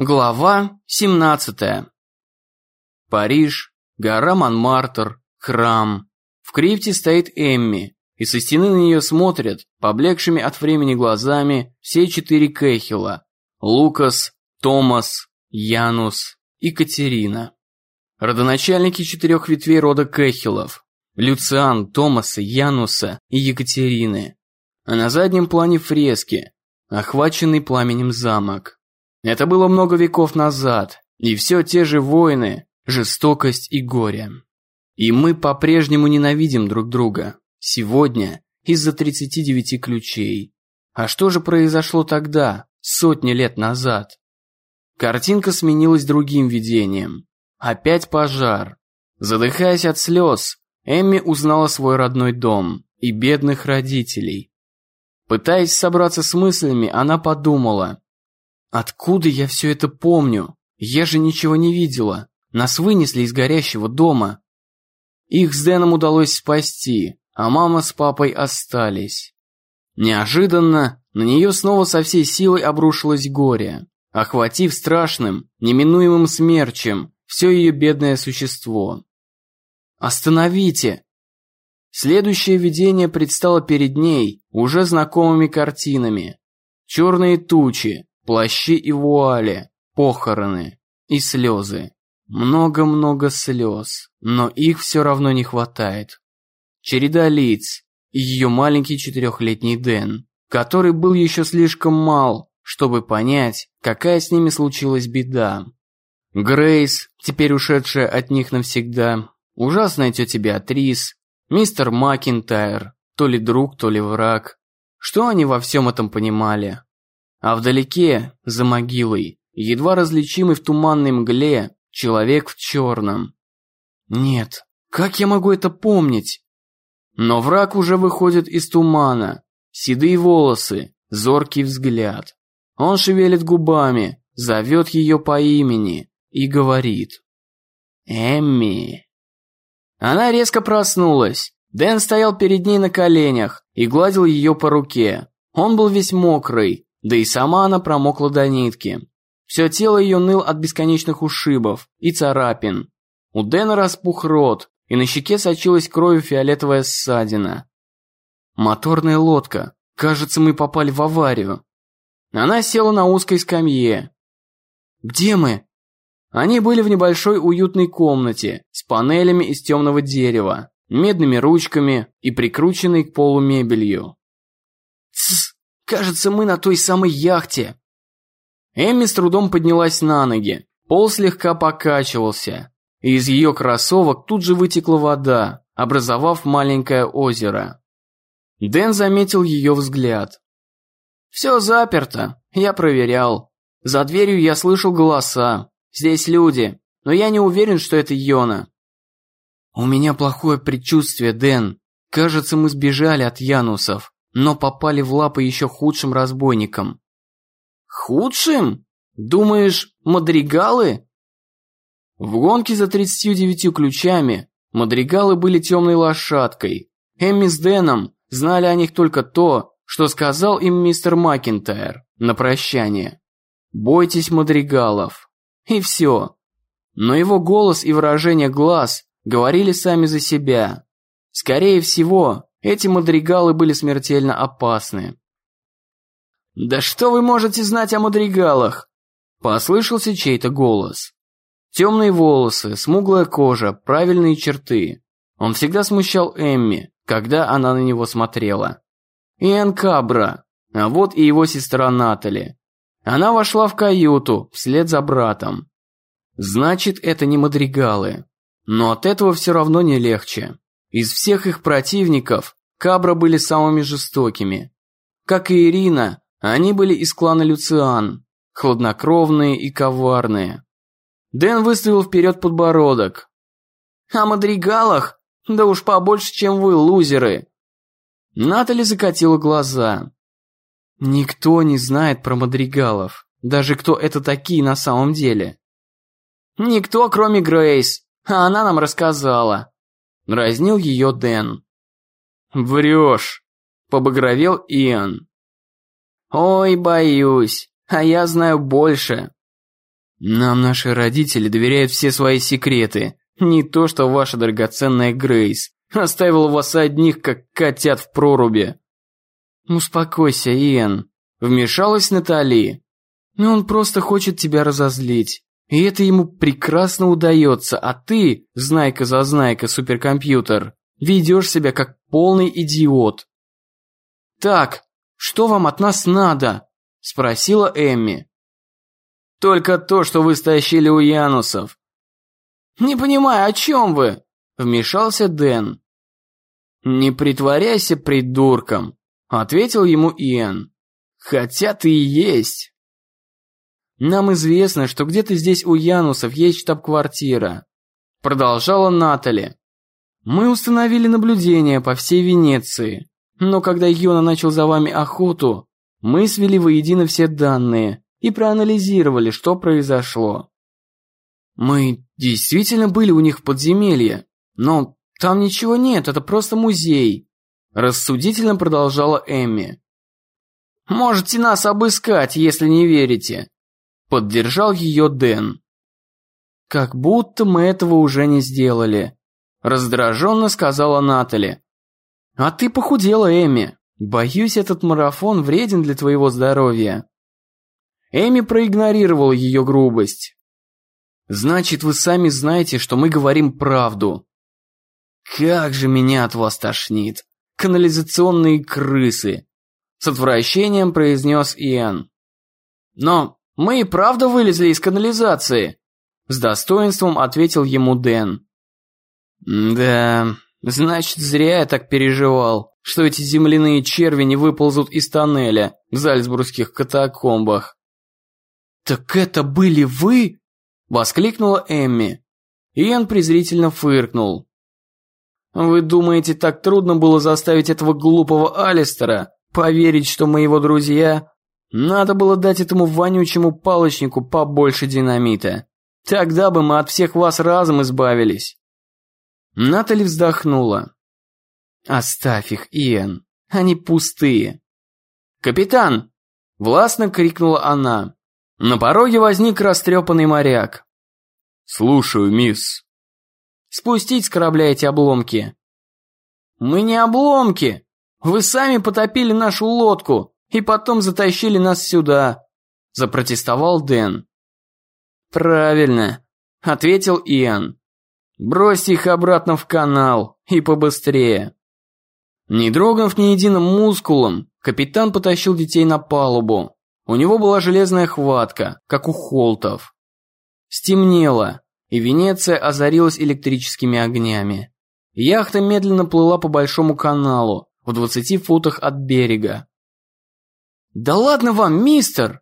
Глава 17. Париж, гора Монмартр, храм. В крипте стоит Эмми, и со стены на нее смотрят, поблекшими от времени глазами, все четыре Кэхила. Лукас, Томас, Янус и Катерина. Родоначальники четырех ветвей рода Кэхилов. Люциан, Томаса, Януса и Екатерины. А на заднем плане фрески, охваченный пламенем замок. Это было много веков назад, и все те же войны, жестокость и горе. И мы по-прежнему ненавидим друг друга. Сегодня из-за 39 ключей. А что же произошло тогда, сотни лет назад? Картинка сменилась другим видением. Опять пожар. Задыхаясь от слез, Эмми узнала свой родной дом и бедных родителей. Пытаясь собраться с мыслями, она подумала, Откуда я все это помню? Я же ничего не видела. Нас вынесли из горящего дома. Их с Дэном удалось спасти, а мама с папой остались. Неожиданно на нее снова со всей силой обрушилось горе, охватив страшным, неминуемым смерчем все ее бедное существо. «Остановите!» Следующее видение предстало перед ней уже знакомыми картинами. Черные тучи, Плащи и вуали, похороны и слезы. Много-много слез, но их все равно не хватает. Череда лиц и ее маленький четырехлетний Дэн, который был еще слишком мал, чтобы понять, какая с ними случилась беда. Грейс, теперь ушедшая от них навсегда, ужасная тетя Беатрис, мистер Макинтайр, то ли друг, то ли враг. Что они во всем этом понимали? А вдалеке, за могилой, едва различимый в туманной мгле, человек в черном. Нет, как я могу это помнить? Но враг уже выходит из тумана. Седые волосы, зоркий взгляд. Он шевелит губами, зовет ее по имени и говорит. «Эмми». Она резко проснулась. Дэн стоял перед ней на коленях и гладил ее по руке. Он был весь мокрый, да и сама она промокла до нитки. Все тело ее ныл от бесконечных ушибов и царапин. У Дэна распух рот, и на щеке сочилась кровью фиолетовая ссадина. Моторная лодка. Кажется, мы попали в аварию. Она села на узкой скамье. «Где мы?» Они были в небольшой уютной комнате с панелями из темного дерева, медными ручками и прикрученной к полу мебелью. «Тссс!» Кажется, мы на той самой яхте. Эмми с трудом поднялась на ноги. Пол слегка покачивался. И из ее кроссовок тут же вытекла вода, образовав маленькое озеро. Дэн заметил ее взгляд. «Все заперто. Я проверял. За дверью я слышал голоса. Здесь люди, но я не уверен, что это Йона». «У меня плохое предчувствие, Дэн. Кажется, мы сбежали от Янусов но попали в лапы еще худшим разбойникам. Худшим? Думаешь, мадригалы? В гонке за 39 ключами мадригалы были темной лошадкой. Эмми с Дэном знали о них только то, что сказал им мистер Макинтайр на прощание. «Бойтесь мадригалов». И все. Но его голос и выражение глаз говорили сами за себя. Скорее всего, эти мадригалы были смертельно опасны. «Да что вы можете знать о мадригалах?» Послышался чей-то голос. Темные волосы, смуглая кожа, правильные черты. Он всегда смущал Эмми, когда она на него смотрела. Иэн Кабра, а вот и его сестра Натали. Она вошла в каюту вслед за братом. Значит, это не мадригалы. Но от этого все равно не легче. Из всех их противников Кабра были самыми жестокими. Как и Ирина, они были из клана Люциан, хладнокровные и коварные. Дэн выставил вперед подбородок. «О мадригалах? Да уж побольше, чем вы, лузеры!» Натали закатила глаза. «Никто не знает про мадригалов, даже кто это такие на самом деле». «Никто, кроме Грейс, а она нам рассказала», Разнил ее Дэн. «Врешь!» – побагровел Иоанн. «Ой, боюсь, а я знаю больше». Нам наши родители доверяют все свои секреты. Не то, что ваша драгоценная Грейс. Оставила вас одних, как котят в проруби. Успокойся, Иэн. Вмешалась Натали. Но он просто хочет тебя разозлить. И это ему прекрасно удается, а ты, знайка-зазнайка, суперкомпьютер, ведешь себя как полный идиот. «Так, что вам от нас надо?» – спросила Эмми. «Только то, что вы стащили у Янусов». «Не понимаю, о чем вы?» – вмешался Дэн. «Не притворяйся придурком», – ответил ему Иэн. «Хотя ты и есть». «Нам известно, что где-то здесь у Янусов есть штаб-квартира», – продолжала Натали. «Мы установили наблюдение по всей Венеции, но когда Йона начал за вами охоту, мы свели воедино все данные и проанализировали, что произошло. Мы действительно были у них в подземелье, но там ничего нет, это просто музей», – рассудительно продолжала Эмми. «Можете нас обыскать, если не верите», Поддержал ее Дэн. «Как будто мы этого уже не сделали», – раздраженно сказала Натали. «А ты похудела, Эми. Боюсь, этот марафон вреден для твоего здоровья». Эми проигнорировала ее грубость. «Значит, вы сами знаете, что мы говорим правду». «Как же меня от вас тошнит! Канализационные крысы!» С отвращением произнес Иэн. «Но мы и правда вылезли из канализации!» С достоинством ответил ему Дэн. «Да, значит, зря я так переживал, что эти земляные черви не выползут из тоннеля в зальцбургских катакомбах». «Так это были вы?» – воскликнула Эмми. Иэн презрительно фыркнул. «Вы думаете, так трудно было заставить этого глупого Алистера поверить, что мы его друзья?» Надо было дать этому вонючему палочнику побольше динамита. Тогда бы мы от всех вас разом избавились. Натали вздохнула. Оставь их, Иэн. Они пустые. Капитан! Властно крикнула она. На пороге возник растрепанный моряк. Слушаю, мисс. Спустить с корабля эти обломки. Мы не обломки. Вы сами потопили нашу лодку и потом затащили нас сюда», – запротестовал Дэн. «Правильно», – ответил Иэн. «Бросьте их обратно в канал, и побыстрее». Не дрогнув ни единым мускулом, капитан потащил детей на палубу. У него была железная хватка, как у холтов. Стемнело, и Венеция озарилась электрическими огнями. Яхта медленно плыла по большому каналу, в двадцати футах от берега. «Да ладно вам, мистер!»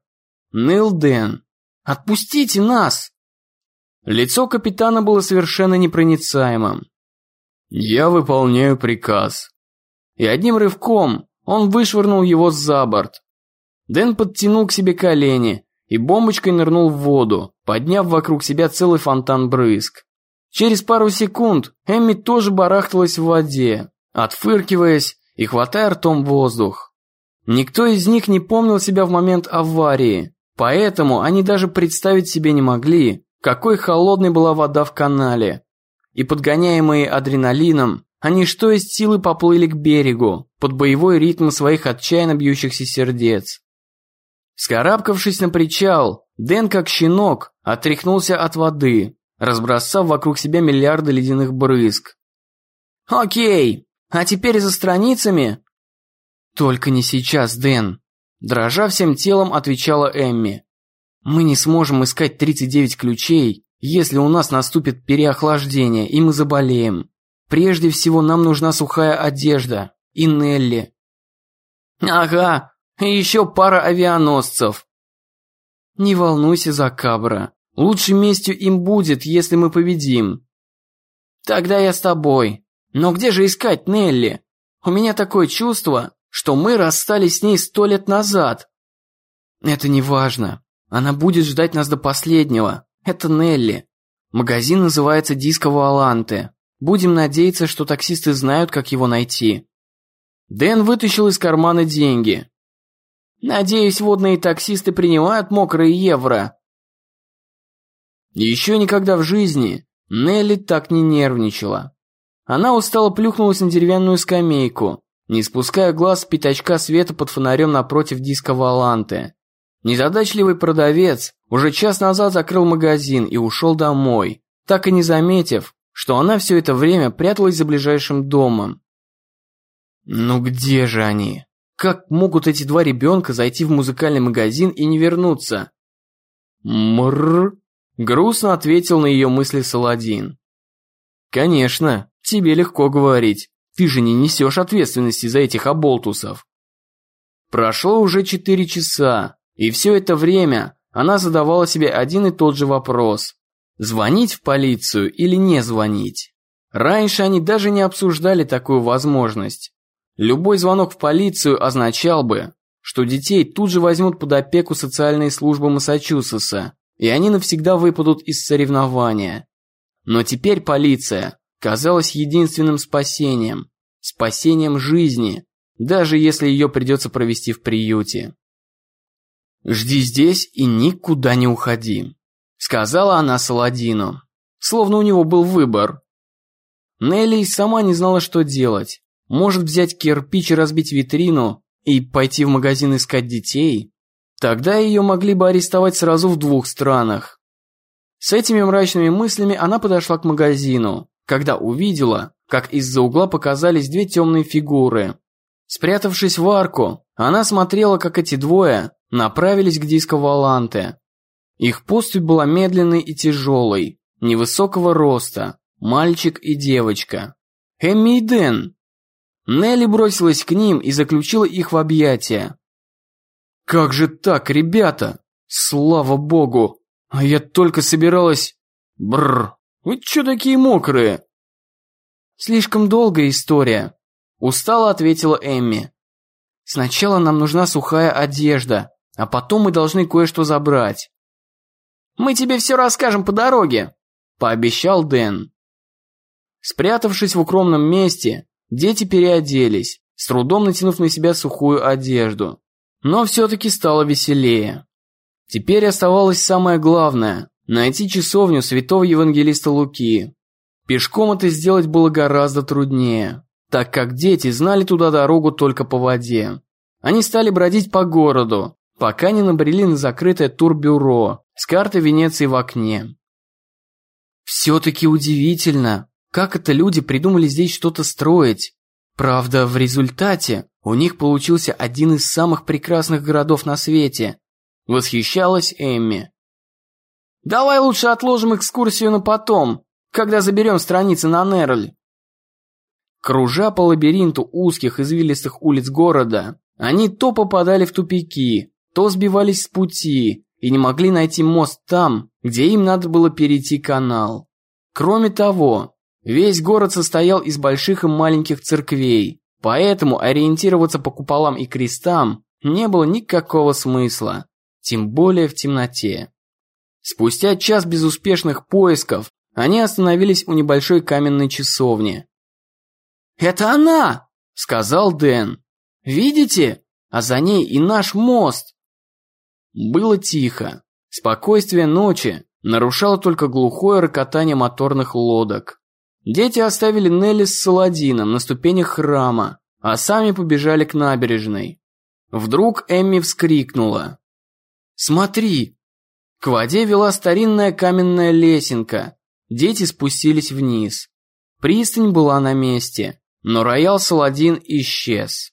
Ныл Дэн. «Отпустите нас!» Лицо капитана было совершенно непроницаемым. «Я выполняю приказ». И одним рывком он вышвырнул его за борт. Дэн подтянул к себе колени и бомбочкой нырнул в воду, подняв вокруг себя целый фонтан брызг. Через пару секунд Эмми тоже барахталась в воде, отфыркиваясь и хватая ртом воздух. Никто из них не помнил себя в момент аварии, поэтому они даже представить себе не могли, какой холодной была вода в канале. И подгоняемые адреналином, они что из силы поплыли к берегу, под боевой ритм своих отчаянно бьющихся сердец. Скарабкавшись на причал, Дэн как щенок отряхнулся от воды, разбросав вокруг себя миллиарды ледяных брызг. «Окей, а теперь за страницами «Только не сейчас, Дэн!» Дрожа всем телом, отвечала Эмми. «Мы не сможем искать 39 ключей, если у нас наступит переохлаждение, и мы заболеем. Прежде всего нам нужна сухая одежда. И Нелли». «Ага, и еще пара авианосцев». «Не волнуйся за Кабра. Лучшей местью им будет, если мы победим». «Тогда я с тобой. Но где же искать Нелли? У меня такое чувство, что мы расстались с ней сто лет назад. Это не важно. Она будет ждать нас до последнего. Это Нелли. Магазин называется Диско Вуаланте. Будем надеяться, что таксисты знают, как его найти. Дэн вытащил из кармана деньги. Надеюсь, водные таксисты принимают мокрые евро. Еще никогда в жизни Нелли так не нервничала. Она устало плюхнулась на деревянную скамейку, не спуская глаз с пятачка света под фонарем напротив диска Валанты. Незадачливый продавец уже час назад закрыл магазин и ушел домой, так и не заметив, что она все это время пряталась за ближайшим домом. Ну где же они? Как могут эти два ребенка зайти в музыкальный магазин и не вернуться? Мрррр. Грустно ответил на ее мысли Саладин. Конечно, тебе легко говорить. Ты же не несешь ответственности за этих оболтусов. Прошло уже четыре часа, и все это время она задавала себе один и тот же вопрос. Звонить в полицию или не звонить? Раньше они даже не обсуждали такую возможность. Любой звонок в полицию означал бы, что детей тут же возьмут под опеку социальные службы Массачусетса, и они навсегда выпадут из соревнования. Но теперь полиция казалась единственным спасением, спасением жизни, даже если ее придется провести в приюте. «Жди здесь и никуда не уходи», — сказала она Саладину, словно у него был выбор. Нелли сама не знала, что делать. Может взять кирпич и разбить витрину и пойти в магазин искать детей? Тогда ее могли бы арестовать сразу в двух странах. С этими мрачными мыслями она подошла к магазину, когда увидела, как из-за угла показались две темные фигуры. Спрятавшись в арку, она смотрела, как эти двое направились к диско Валанте. Их поступь была медленной и тяжелой, невысокого роста, мальчик и девочка. Эмми и Дэн, Нелли бросилась к ним и заключила их в объятия. «Как же так, ребята? Слава богу! А я только собиралась... Бррр, вы чё такие мокрые?» «Слишком долгая история», – устало ответила Эмми. «Сначала нам нужна сухая одежда, а потом мы должны кое-что забрать». «Мы тебе все расскажем по дороге», – пообещал Дэн. Спрятавшись в укромном месте, Дети переоделись, с трудом натянув на себя сухую одежду. Но все-таки стало веселее. Теперь оставалось самое главное – найти часовню святого евангелиста Луки. Пешком это сделать было гораздо труднее, так как дети знали туда дорогу только по воде. Они стали бродить по городу, пока не набрели на закрытое турбюро с картой Венеции в окне. Все-таки удивительно, как это люди придумали здесь что-то строить? Правда, в результате у них получился один из самых прекрасных городов на свете. Восхищалась Эмми. «Давай лучше отложим экскурсию на потом, когда заберем страницы на Нерль». Кружа по лабиринту узких извилистых улиц города, они то попадали в тупики, то сбивались с пути и не могли найти мост там, где им надо было перейти канал. Кроме того, Весь город состоял из больших и маленьких церквей, поэтому ориентироваться по куполам и крестам не было никакого смысла, тем более в темноте. Спустя час безуспешных поисков они остановились у небольшой каменной часовни. «Это она!» – сказал Дэн. «Видите? А за ней и наш мост!» Было тихо. Спокойствие ночи нарушало только глухое рокотание моторных лодок. Дети оставили Нелли с Саладином на ступенях храма, а сами побежали к набережной. Вдруг Эмми вскрикнула. «Смотри!» К воде вела старинная каменная лесенка. Дети спустились вниз. Пристань была на месте, но роял Саладин исчез.